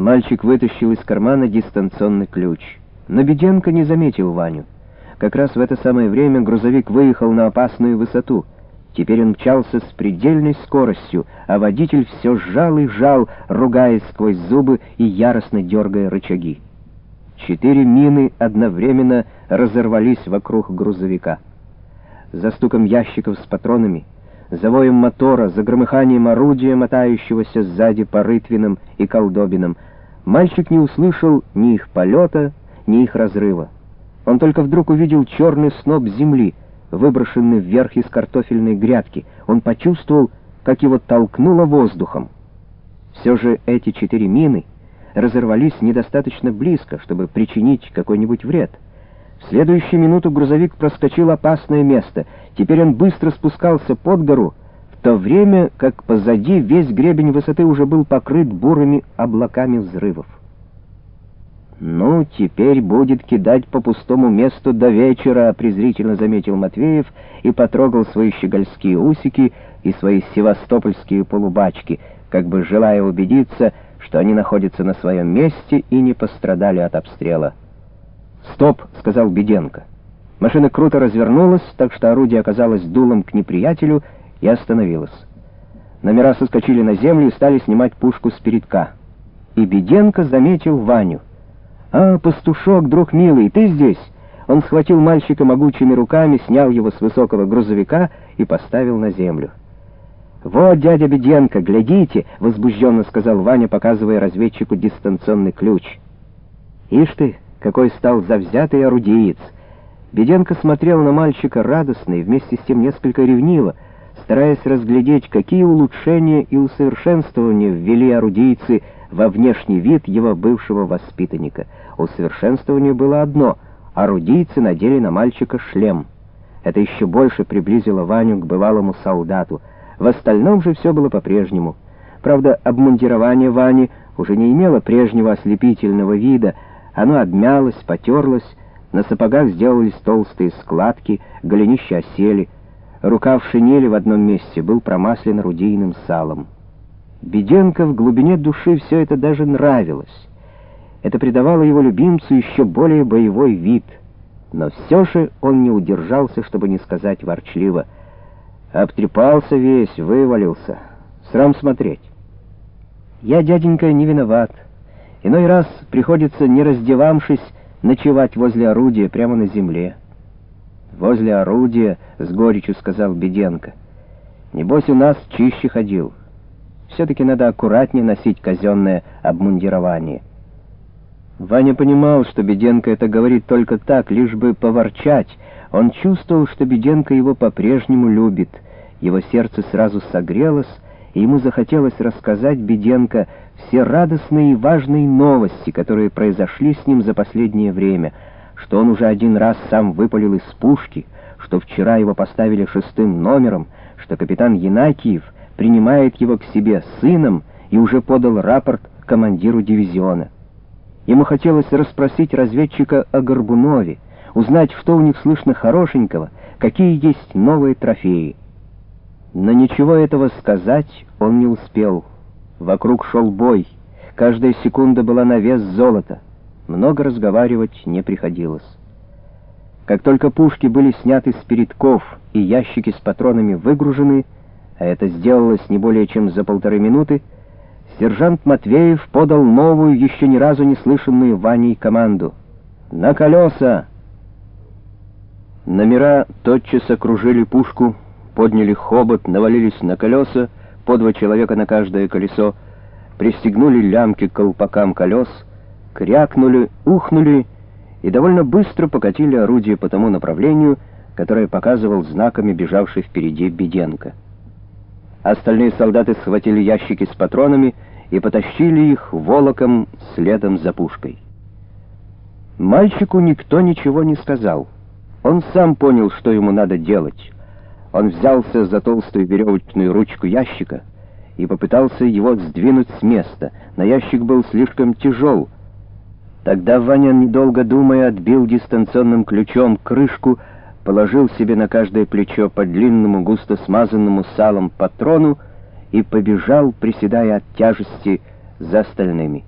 Мальчик вытащил из кармана дистанционный ключ. Но Беденко не заметил Ваню. Как раз в это самое время грузовик выехал на опасную высоту. Теперь он мчался с предельной скоростью, а водитель все сжал и жал, ругаясь сквозь зубы и яростно дергая рычаги. Четыре мины одновременно разорвались вокруг грузовика. За стуком ящиков с патронами, за воем мотора, за громыханием орудия, мотающегося сзади по рытвинам и колдобинам, мальчик не услышал ни их полета, ни их разрыва. Он только вдруг увидел черный сноп земли, выброшенный вверх из картофельной грядки. Он почувствовал, как его толкнуло воздухом. Все же эти четыре мины разорвались недостаточно близко, чтобы причинить какой-нибудь вред. В следующую минуту грузовик проскочил опасное место. Теперь он быстро спускался под гору, в то время как позади весь гребень высоты уже был покрыт бурыми облаками взрывов. «Ну, теперь будет кидать по пустому месту до вечера», — презрительно заметил Матвеев и потрогал свои щегольские усики и свои севастопольские полубачки, как бы желая убедиться, что они находятся на своем месте и не пострадали от обстрела. «Стоп!» — сказал Беденко. Машина круто развернулась, так что орудие оказалось дулом к неприятелю и остановилось. Номера соскочили на землю и стали снимать пушку с передка. И Беденко заметил Ваню — «А, пастушок, друг милый, ты здесь?» Он схватил мальчика могучими руками, снял его с высокого грузовика и поставил на землю. «Вот, дядя Беденко, глядите!» — возбужденно сказал Ваня, показывая разведчику дистанционный ключ. «Ишь ты, какой стал завзятый орудиец!» Беденко смотрел на мальчика радостно и вместе с тем несколько ревниво, стараясь разглядеть, какие улучшения и усовершенствования ввели орудийцы во внешний вид его бывшего воспитанника. Усовершенствование было одно — орудийцы надели на мальчика шлем. Это еще больше приблизило Ваню к бывалому солдату. В остальном же все было по-прежнему. Правда, обмундирование Вани уже не имело прежнего ослепительного вида. Оно обмялось, потерлось, на сапогах сделались толстые складки, голенища осели — Рукав шинели в одном месте был промаслен рудийным салом. Беденко в глубине души все это даже нравилось. Это придавало его любимцу еще более боевой вид. Но все же он не удержался, чтобы не сказать ворчливо. Обтрепался весь, вывалился. Срам смотреть. Я, дяденька, не виноват. Иной раз приходится, не раздевавшись, ночевать возле орудия прямо на земле возле орудия, — с горечью сказал Беденко. Небось, у нас чище ходил. Все-таки надо аккуратнее носить казенное обмундирование. Ваня понимал, что Беденко это говорит только так, лишь бы поворчать. Он чувствовал, что Беденко его по-прежнему любит. Его сердце сразу согрелось, ему захотелось рассказать Беденко все радостные и важные новости, которые произошли с ним за последнее время — что он уже один раз сам выпалил из пушки, что вчера его поставили шестым номером, что капитан Янакиев принимает его к себе сыном и уже подал рапорт командиру дивизиона. Ему хотелось расспросить разведчика о Горбунове, узнать, что у них слышно хорошенького, какие есть новые трофеи. Но ничего этого сказать он не успел. Вокруг шел бой, каждая секунда была на вес золота много разговаривать не приходилось. Как только пушки были сняты с передков и ящики с патронами выгружены, а это сделалось не более чем за полторы минуты, сержант Матвеев подал новую, еще ни разу не слышанную Ваней команду. «На колеса!» Номера тотчас окружили пушку, подняли хобот, навалились на колеса, по два человека на каждое колесо, пристегнули лямки к колпакам колес — крякнули, ухнули и довольно быстро покатили орудие по тому направлению, которое показывал знаками бежавший впереди Беденко. Остальные солдаты схватили ящики с патронами и потащили их волоком следом за пушкой. Мальчику никто ничего не сказал. Он сам понял, что ему надо делать. Он взялся за толстую веревочную ручку ящика и попытался его сдвинуть с места, но ящик был слишком тяжел — Тогда Ваня, недолго думая, отбил дистанционным ключом крышку, положил себе на каждое плечо по длинному густо смазанному салом патрону и побежал, приседая от тяжести за остальными.